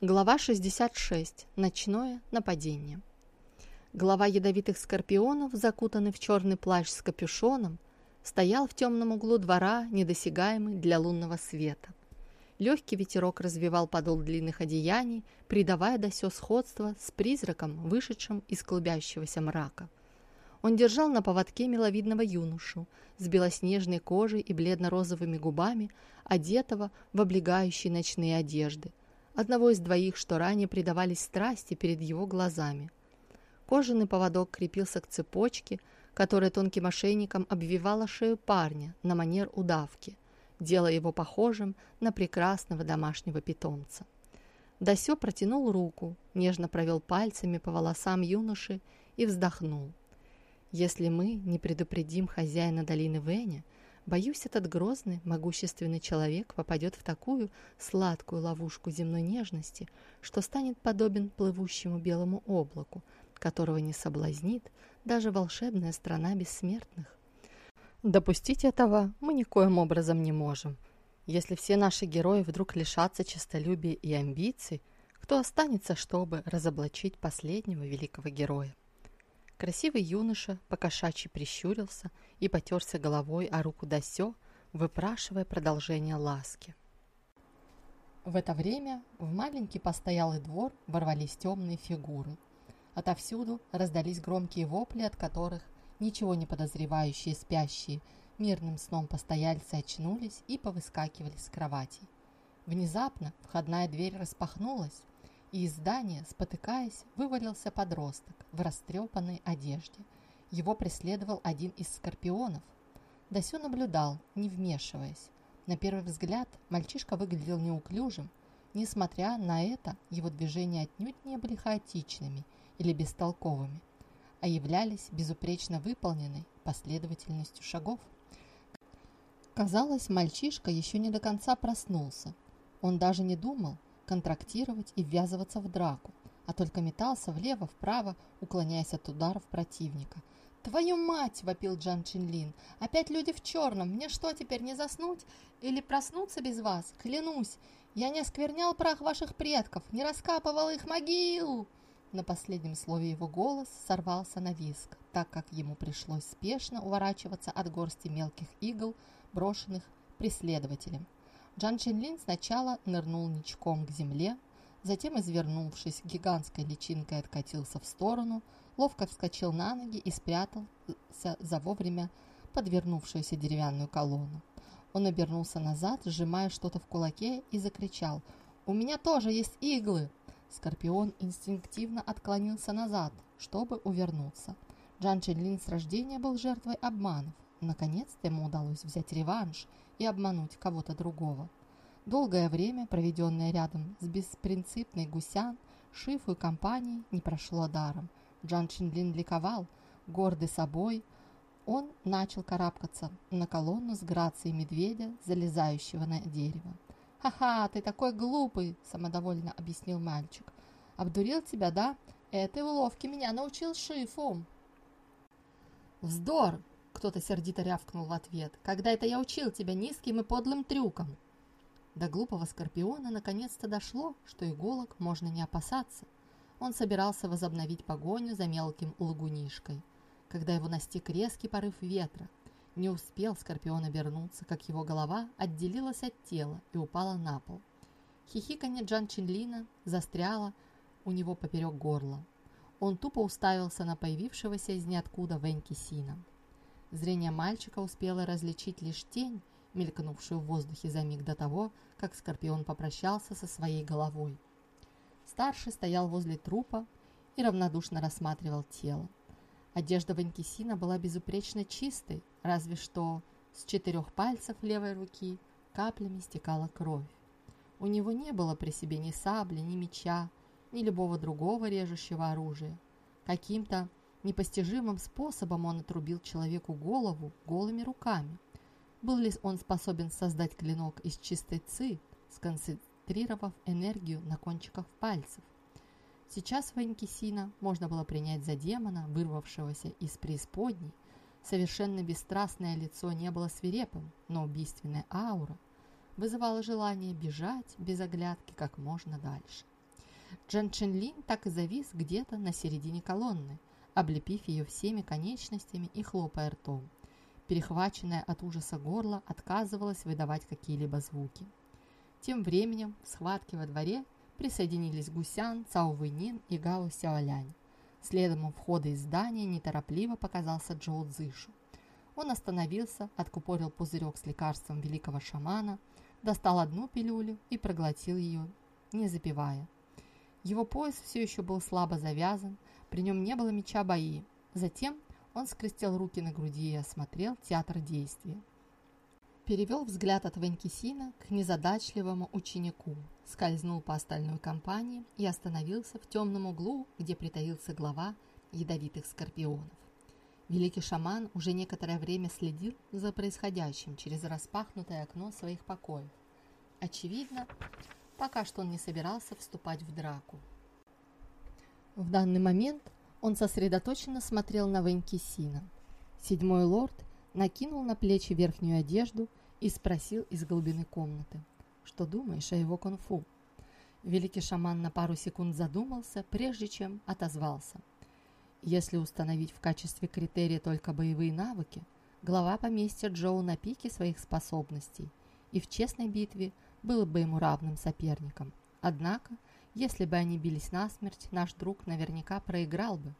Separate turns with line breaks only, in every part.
Глава 66. Ночное нападение. Глава ядовитых скорпионов, закутанный в черный плащ с капюшоном, стоял в темном углу двора, недосягаемый для лунного света. Легкий ветерок развивал подол длинных одеяний, придавая Досё сходство с призраком, вышедшим из клубящегося мрака. Он держал на поводке миловидного юношу с белоснежной кожей и бледно-розовыми губами, одетого в облегающие ночные одежды, одного из двоих, что ранее предавались страсти перед его глазами. Кожаный поводок крепился к цепочке, которая тонким ошейником обвивала шею парня на манер удавки, делая его похожим на прекрасного домашнего питомца. Дасё протянул руку, нежно провел пальцами по волосам юноши и вздохнул. «Если мы не предупредим хозяина долины Веня, Боюсь, этот грозный, могущественный человек попадет в такую сладкую ловушку земной нежности, что станет подобен плывущему белому облаку, которого не соблазнит даже волшебная страна бессмертных. Допустить этого мы никоим образом не можем. Если все наши герои вдруг лишатся честолюбия и амбиций, кто останется, чтобы разоблачить последнего великого героя? Красивый юноша покошачьи прищурился и потерся головой о руку Дасё, выпрашивая продолжение ласки. В это время в маленький постоялый двор ворвались темные фигуры. Отовсюду раздались громкие вопли, от которых ничего не подозревающие спящие мирным сном постояльцы очнулись и повыскакивали с кроватей. Внезапно входная дверь распахнулась, и из здания, спотыкаясь, вывалился подросток в растрепанной одежде. Его преследовал один из скорпионов. Дасю наблюдал, не вмешиваясь. На первый взгляд мальчишка выглядел неуклюжим. Несмотря на это, его движения отнюдь не были хаотичными или бестолковыми, а являлись безупречно выполненной последовательностью шагов. Казалось, мальчишка еще не до конца проснулся. Он даже не думал, контрактировать и ввязываться в драку, а только метался влево-вправо, уклоняясь от ударов противника. «Твою мать!» – вопил Джан Чинлин. «Опять люди в черном! Мне что, теперь не заснуть? Или проснуться без вас? Клянусь! Я не осквернял прах ваших предков, не раскапывал их могил!» На последнем слове его голос сорвался на виск, так как ему пришлось спешно уворачиваться от горсти мелких игл, брошенных преследователем. Джан Чинлин сначала нырнул ничком к земле, затем, извернувшись гигантской личинкой, откатился в сторону, ловко вскочил на ноги и спрятался за вовремя подвернувшуюся деревянную колонну. Он обернулся назад, сжимая что-то в кулаке, и закричал «У меня тоже есть иглы!» Скорпион инстинктивно отклонился назад, чтобы увернуться. Джан Чинлин с рождения был жертвой обманов. Наконец-то ему удалось взять реванш и обмануть кого-то другого. Долгое время, проведенное рядом с беспринципной гусян, Шифу и компанией не прошло даром. Джан Чинлин ликовал, гордый собой, он начал карабкаться на колонну с грацией медведя, залезающего на дерево. «Ха-ха, ты такой глупый!» – самодовольно объяснил мальчик. «Обдурил тебя, да? Этой уловки меня научил Шифу!» «Вздор!» Кто-то сердито рявкнул в ответ. «Когда это я учил тебя низким и подлым трюкам?» До глупого Скорпиона наконец-то дошло, что иголок можно не опасаться. Он собирался возобновить погоню за мелким лгунишкой, когда его настиг резкий порыв ветра. Не успел Скорпион обернуться, как его голова отделилась от тела и упала на пол. Хихиканье Джан Чинлина застряло у него поперек горла. Он тупо уставился на появившегося из ниоткуда Венки Сина. Зрение мальчика успело различить лишь тень, мелькнувшую в воздухе за миг до того, как Скорпион попрощался со своей головой. Старший стоял возле трупа и равнодушно рассматривал тело. Одежда Ванькисина была безупречно чистой, разве что с четырех пальцев левой руки каплями стекала кровь. У него не было при себе ни сабли, ни меча, ни любого другого режущего оружия. Каким-то Непостижимым способом он отрубил человеку голову голыми руками. Был ли он способен создать клинок из чистой ци, сконцентрировав энергию на кончиках пальцев? Сейчас Ванькисина можно было принять за демона, вырвавшегося из преисподней. Совершенно бесстрастное лицо не было свирепым, но убийственная аура вызывала желание бежать без оглядки как можно дальше. Джан Чинлин так и завис где-то на середине колонны, облепив ее всеми конечностями и хлопая ртом. Перехваченное от ужаса горло отказывалось выдавать какие-либо звуки. Тем временем в схватке во дворе присоединились Гусян, Цао Вэйнин и Гао Сяолянь. Следом у входа из здания неторопливо показался Джоу Цзышу. Он остановился, откупорил пузырек с лекарством великого шамана, достал одну пилюлю и проглотил ее, не запивая. Его пояс все еще был слабо завязан, при нем не было меча бои. Затем он скрестил руки на груди и осмотрел театр действия. Перевел взгляд от Венкисина к незадачливому ученику, скользнул по остальной компании и остановился в темном углу, где притаился глава ядовитых скорпионов. Великий шаман уже некоторое время следил за происходящим через распахнутое окно своих покоев. Очевидно, пока что он не собирался вступать в драку. В данный момент он сосредоточенно смотрел на Венкисина. Седьмой лорд накинул на плечи верхнюю одежду и спросил из глубины комнаты, что думаешь о его кунг-фу? Великий шаман на пару секунд задумался, прежде чем отозвался. Если установить в качестве критерия только боевые навыки, глава поместья Джоу на пике своих способностей и в честной битве был бы ему равным соперником. Однако, если бы они бились насмерть, наш друг наверняка проиграл бы.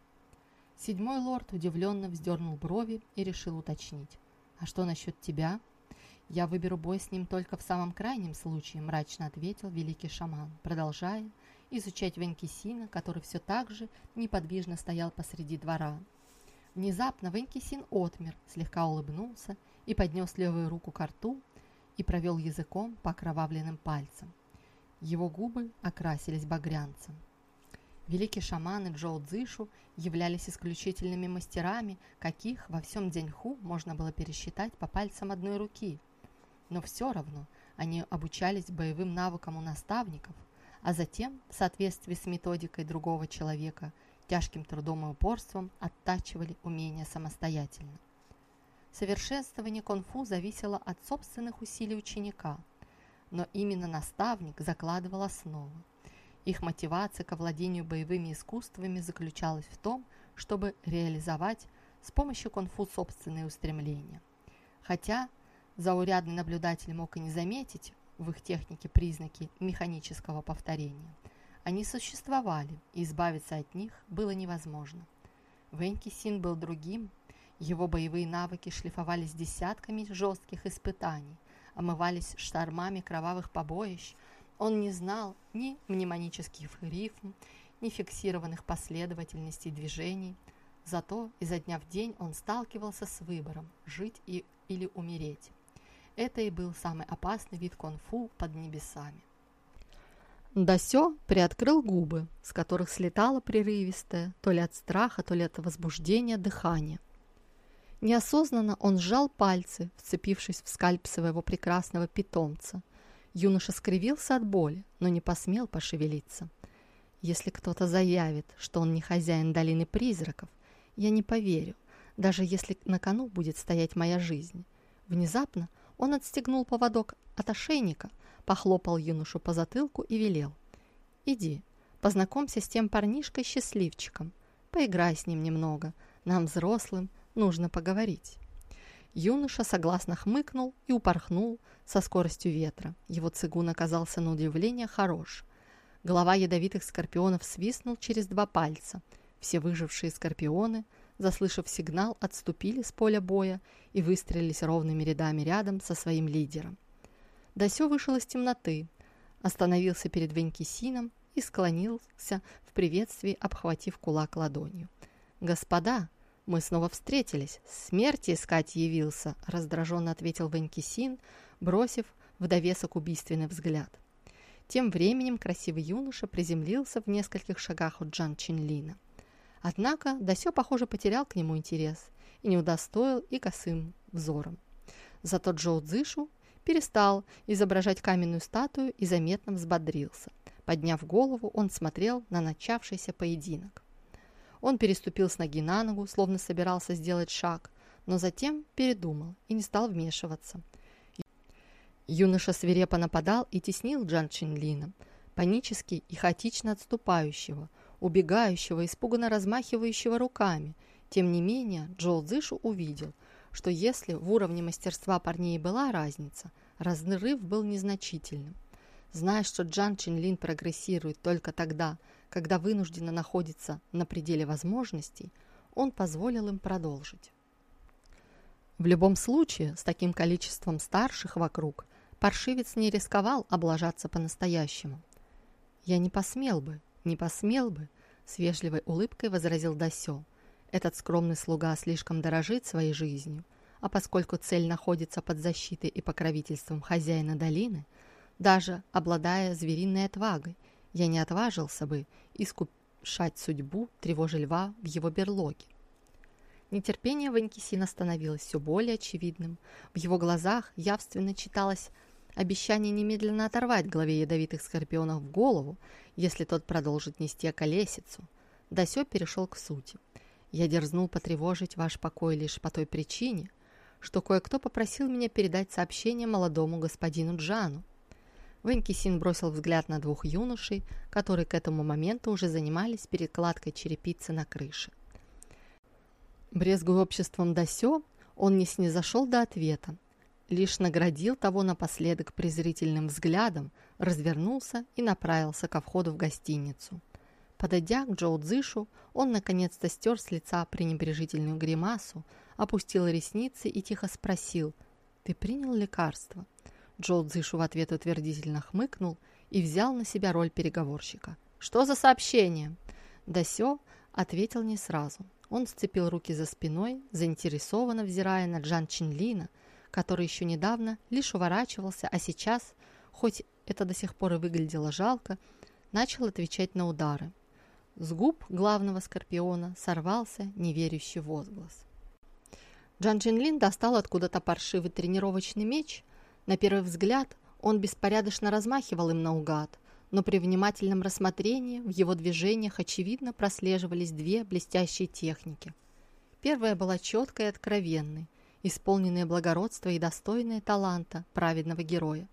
Седьмой лорд удивленно вздернул брови и решил уточнить. «А что насчет тебя?» «Я выберу бой с ним только в самом крайнем случае», мрачно ответил великий шаман, продолжая изучать Венкисина, который все так же неподвижно стоял посреди двора. Внезапно Венкисин отмер, слегка улыбнулся и поднес левую руку к рту и провел языком по окровавленным пальцам. Его губы окрасились багрянцем. Великий шаман и Джоу Цзышу являлись исключительными мастерами, каких во всем Дзяньху можно было пересчитать по пальцам одной руки. Но все равно они обучались боевым навыкам у наставников, а затем, в соответствии с методикой другого человека, тяжким трудом и упорством оттачивали умения самостоятельно. Совершенствование конфу зависело от собственных усилий ученика, но именно наставник закладывал основы. Их мотивация к овладению боевыми искусствами заключалась в том, чтобы реализовать с помощью конфу собственные устремления. Хотя заурядный наблюдатель мог и не заметить в их технике признаки механического повторения, они существовали, и избавиться от них было невозможно. Венки Син был другим, его боевые навыки шлифовались десятками жестких испытаний, омывались штормами кровавых побоищ, он не знал ни мнемонических рифм, ни фиксированных последовательностей движений. Зато изо дня в день он сталкивался с выбором – жить и, или умереть. Это и был самый опасный вид конфу под небесами. Дасё приоткрыл губы, с которых слетало прерывистое, то ли от страха, то ли от возбуждения дыхание. Неосознанно он сжал пальцы, вцепившись в скальп своего прекрасного питомца – Юноша скривился от боли, но не посмел пошевелиться. Если кто-то заявит, что он не хозяин долины призраков, я не поверю, даже если на кону будет стоять моя жизнь. Внезапно он отстегнул поводок от ошейника, похлопал юношу по затылку и велел. «Иди, познакомься с тем парнишкой-счастливчиком, поиграй с ним немного, нам, взрослым, нужно поговорить». Юноша согласно хмыкнул и упорхнул со скоростью ветра. Его цигун оказался на удивление хорош. Голова ядовитых скорпионов свистнул через два пальца. Все выжившие скорпионы, заслышав сигнал, отступили с поля боя и выстрелились ровными рядами рядом со своим лидером. Дасё вышел из темноты, остановился перед Венкисином и склонился в приветствии, обхватив кулак ладонью. «Господа!» «Мы снова встретились. Смерти искать явился», — раздраженно ответил Венкисин, бросив в довесок убийственный взгляд. Тем временем красивый юноша приземлился в нескольких шагах от Джан Чинлина. Однако Дасё, похоже, потерял к нему интерес и не удостоил и косым взором. Зато Джоу Цзышу перестал изображать каменную статую и заметно взбодрился. Подняв голову, он смотрел на начавшийся поединок. Он переступил с ноги на ногу, словно собирался сделать шаг, но затем передумал и не стал вмешиваться. Юноша свирепо нападал и теснил Джан Чинлина. панически и хаотично отступающего, убегающего, испуганно размахивающего руками. Тем не менее, Джоу Цзышу увидел, что если в уровне мастерства парней была разница, разрыв был незначительным. Зная, что Джан Чинлин прогрессирует только тогда, когда вынужденно находится на пределе возможностей, он позволил им продолжить. В любом случае, с таким количеством старших вокруг, паршивец не рисковал облажаться по-настоящему. «Я не посмел бы, не посмел бы», — с вежливой улыбкой возразил Дасё. «Этот скромный слуга слишком дорожит своей жизнью, а поскольку цель находится под защитой и покровительством хозяина долины, даже обладая звериной отвагой, я не отважился бы искушать судьбу, тревожа льва в его берлоге. Нетерпение Ванькисина становилось все более очевидным. В его глазах явственно читалось обещание немедленно оторвать главе ядовитых скорпионов в голову, если тот продолжит нести околесицу. Дасё перешел к сути. «Я дерзнул потревожить ваш покой лишь по той причине, что кое-кто попросил меня передать сообщение молодому господину Джану. Венкисин бросил взгляд на двух юношей, которые к этому моменту уже занимались перекладкой черепицы на крыше. Брезгуя обществом Дасё, он не снизошел до ответа, лишь наградил того напоследок презрительным взглядом, развернулся и направился ко входу в гостиницу. Подойдя к Джоу Цзышу, он наконец-то стер с лица пренебрежительную гримасу, опустил ресницы и тихо спросил «Ты принял лекарство?» Джоу Цзышу в ответ утвердительно хмыкнул и взял на себя роль переговорщика. «Что за сообщение?» Дасё ответил не сразу. Он сцепил руки за спиной, заинтересованно взирая на Джан Чинлина, который еще недавно лишь уворачивался, а сейчас, хоть это до сих пор и выглядело жалко, начал отвечать на удары. С губ главного скорпиона сорвался неверящий возглас. Джан Чинлин достал откуда-то паршивый тренировочный меч на первый взгляд он беспорядочно размахивал им наугад, но при внимательном рассмотрении в его движениях очевидно прослеживались две блестящие техники. Первая была четкой и откровенной, исполненная благородства и достойная таланта праведного героя.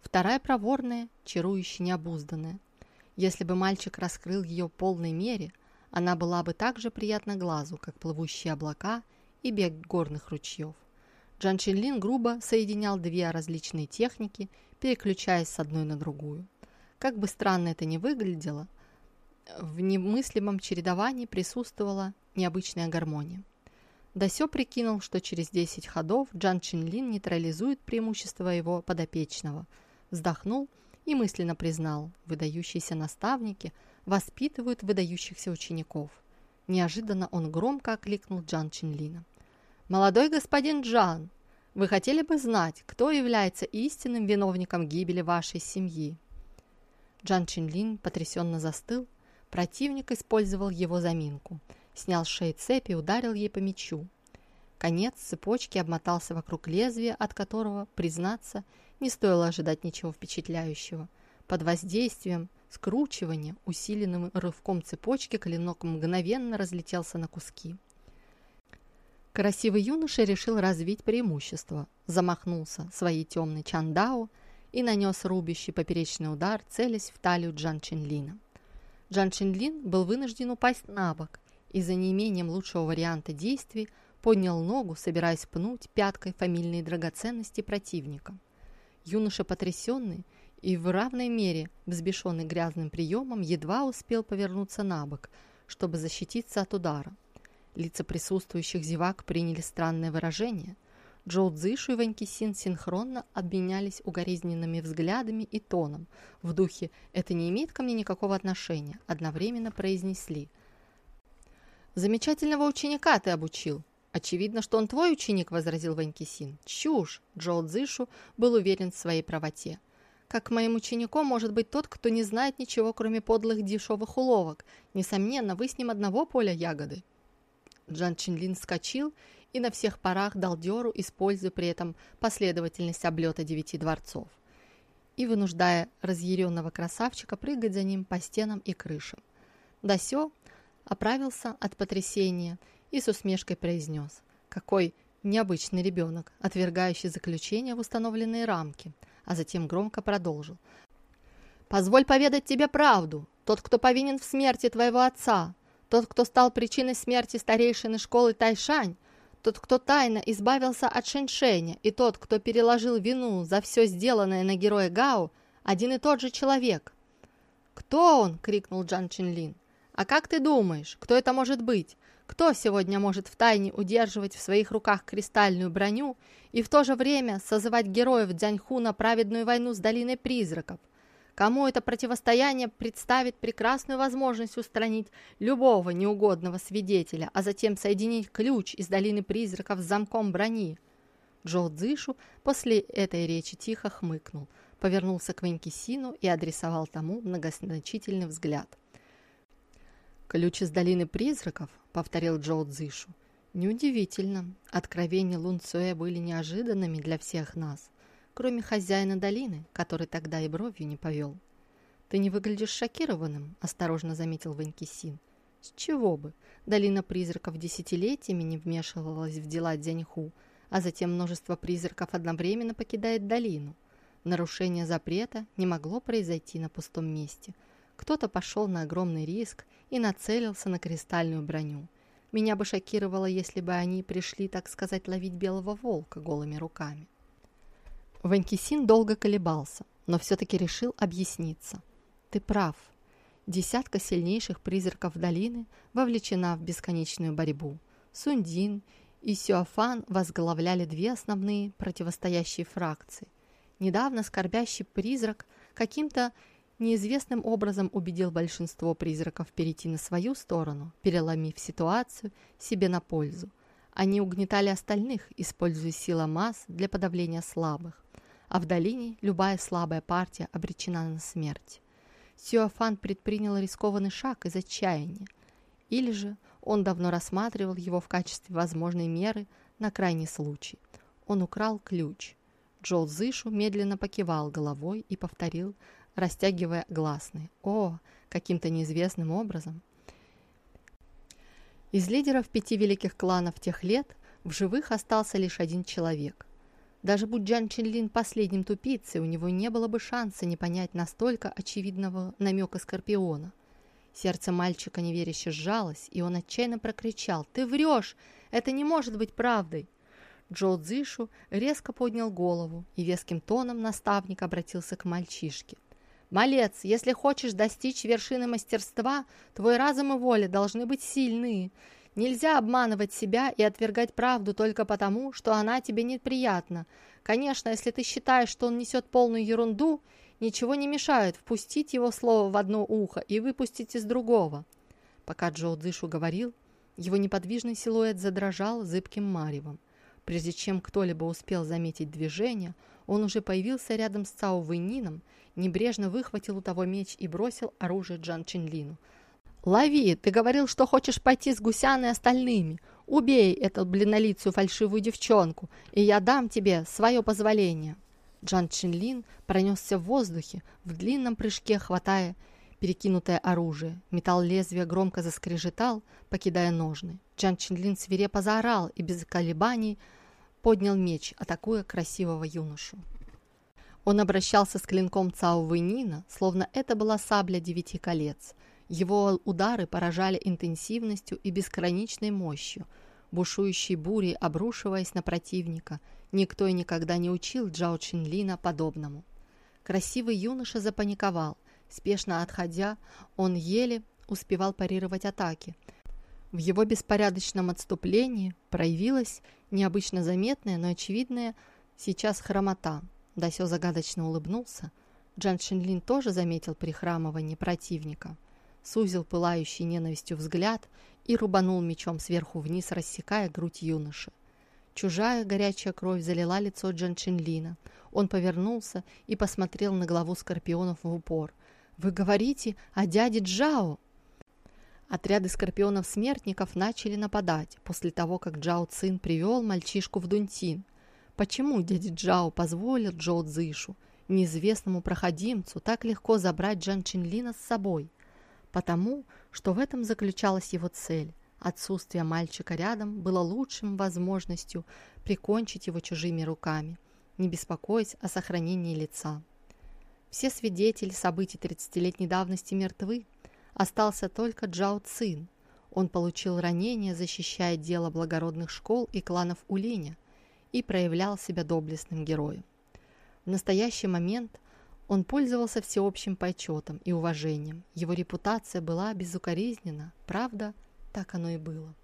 Вторая проворная, чарующе необузданная. Если бы мальчик раскрыл ее в полной мере, она была бы так же приятна глазу, как плывущие облака и бег горных ручьев. Джан Чинлин грубо соединял две различные техники, переключаясь с одной на другую. Как бы странно это ни выглядело, в немыслимом чередовании присутствовала необычная гармония. Дасё прикинул, что через 10 ходов Джан Чинлин нейтрализует преимущество его подопечного, вздохнул и мысленно признал, выдающиеся наставники воспитывают выдающихся учеников. Неожиданно он громко окликнул Джан Чинлина. «Молодой господин Джан, вы хотели бы знать, кто является истинным виновником гибели вашей семьи?» Джан Чинлин потрясенно застыл. Противник использовал его заминку. Снял с шеи цепь и ударил ей по мечу. Конец цепочки обмотался вокруг лезвия, от которого, признаться, не стоило ожидать ничего впечатляющего. Под воздействием скручивания, усиленным рывком цепочки, клинок мгновенно разлетелся на куски. Красивый юноша решил развить преимущество, замахнулся своей темной чандао и нанес рубящий поперечный удар, целясь в талию Джан Чинлина. Джан Чинлин был вынужден упасть на бок и за неимением лучшего варианта действий поднял ногу, собираясь пнуть пяткой фамильные драгоценности противника. Юноша, потрясенный и в равной мере взбешенный грязным приемом, едва успел повернуться на бок, чтобы защититься от удара. Лица присутствующих зевак приняли странное выражение. Джоу Цзышу и Ваньки Син синхронно обменялись угоризненными взглядами и тоном. В духе «это не имеет ко мне никакого отношения» одновременно произнесли. «Замечательного ученика ты обучил». «Очевидно, что он твой ученик», — возразил Ваньки Син. «Чушь!» — Джоу Цзышу был уверен в своей правоте. Как моим учеником может быть тот, кто не знает ничего, кроме подлых дешевых уловок? Несомненно, вы с ним одного поля ягоды. Джан Чинлин вскочил и на всех парах дал дёру, используя при этом последовательность облета девяти дворцов и вынуждая разъяренного красавчика прыгать за ним по стенам и крышам. Дасё оправился от потрясения и с усмешкой произнес «Какой необычный ребенок, отвергающий заключение в установленные рамки», а затем громко продолжил Позволь поведать тебе правду. Тот, кто повинен в смерти твоего отца, тот, кто стал причиной смерти старейшины школы Тайшань, тот, кто тайно избавился от Шэньшэня, и тот, кто переложил вину за все сделанное на героя Гао, один и тот же человек. «Кто он?» — крикнул Джан Чинлин. «А как ты думаешь, кто это может быть? Кто сегодня может втайне удерживать в своих руках кристальную броню и в то же время созывать героев Дзяньху на праведную войну с Долиной Призраков? Кому это противостояние представит прекрасную возможность устранить любого неугодного свидетеля, а затем соединить ключ из долины призраков с замком брони. Джо Цзышу после этой речи тихо хмыкнул, повернулся к Венкисину и адресовал тому многозначительный взгляд. «Ключ из долины призраков», — повторил Джо Цзышу. «Неудивительно. Откровения Лун Цуэ были неожиданными для всех нас кроме хозяина долины, который тогда и бровью не повел. «Ты не выглядишь шокированным», — осторожно заметил Ванькисин. «С чего бы? Долина призраков десятилетиями не вмешивалась в дела Дзяньху, а затем множество призраков одновременно покидает долину. Нарушение запрета не могло произойти на пустом месте. Кто-то пошел на огромный риск и нацелился на кристальную броню. Меня бы шокировало, если бы они пришли, так сказать, ловить белого волка голыми руками. Ванькисин долго колебался, но все-таки решил объясниться. «Ты прав. Десятка сильнейших призраков долины вовлечена в бесконечную борьбу. Сундин и Сюафан возглавляли две основные противостоящие фракции. Недавно скорбящий призрак каким-то неизвестным образом убедил большинство призраков перейти на свою сторону, переломив ситуацию себе на пользу. Они угнетали остальных, используя силу масс для подавления слабых а в долине любая слабая партия обречена на смерть. Сюафан предпринял рискованный шаг из отчаяния, или же он давно рассматривал его в качестве возможной меры на крайний случай. Он украл ключ. Джол Зышу медленно покивал головой и повторил, растягивая гласные. «О, каким-то неизвестным образом!» Из лидеров пяти великих кланов тех лет в живых остался лишь один человек. Даже будь Джан Чинлин последним тупицей, у него не было бы шанса не понять настолько очевидного намека Скорпиона. Сердце мальчика неверяще сжалось, и он отчаянно прокричал «Ты врешь! Это не может быть правдой!» Джо Цзишу резко поднял голову и веским тоном наставник обратился к мальчишке. «Малец, если хочешь достичь вершины мастерства, твой разум и воля должны быть сильные. Нельзя обманывать себя и отвергать правду только потому, что она тебе неприятна. Конечно, если ты считаешь, что он несет полную ерунду, ничего не мешает впустить его слово в одно ухо и выпустить из другого. Пока Джо Дышу говорил, его неподвижный силуэт задрожал зыбким маревом. Прежде чем кто-либо успел заметить движение, он уже появился рядом с Цао Вэйнином, небрежно выхватил у того меч и бросил оружие Джан Чинлину – «Лови! Ты говорил, что хочешь пойти с Гусяной остальными. Убей эту блинолицую фальшивую девчонку, и я дам тебе свое позволение». Джан Чинлин пронесся в воздухе, в длинном прыжке хватая перекинутое оружие. Металл лезвия громко заскрежетал, покидая ножны. Джан Чинлин свирепо заорал и без колебаний поднял меч, атакуя красивого юношу. Он обращался с клинком Цао Вэнина, словно это была сабля девяти колец. Его удары поражали интенсивностью и бесконечной мощью, бушующей бурей обрушиваясь на противника. Никто и никогда не учил Джао Чинлина подобному. Красивый юноша запаниковал. Спешно отходя, он еле успевал парировать атаки. В его беспорядочном отступлении проявилась необычно заметная, но очевидная сейчас хромота. Дасё загадочно улыбнулся. Джан Шинлин тоже заметил прихрамывание противника – сузил пылающий ненавистью взгляд и рубанул мечом сверху вниз, рассекая грудь юноши. Чужая горячая кровь залила лицо Джан Чинлина. Он повернулся и посмотрел на главу скорпионов в упор. «Вы говорите о дяде Джао?» Отряды скорпионов-смертников начали нападать после того, как Джао Цин привел мальчишку в Дунтин. Почему дядя Джао позволил Джоу Цзышу, неизвестному проходимцу, так легко забрать Джан Чинлина с собой? Потому что в этом заключалась его цель. Отсутствие мальчика рядом было лучшим возможностью прикончить его чужими руками, не беспокоясь о сохранении лица. Все свидетели событий 30-летней давности мертвы. Остался только Джао Цин. Он получил ранение, защищая дело благородных школ и кланов Улиня, и проявлял себя доблестным героем. В настоящий момент он пользовался всеобщим почетом и уважением. Его репутация была безукоризнена, правда, так оно и было.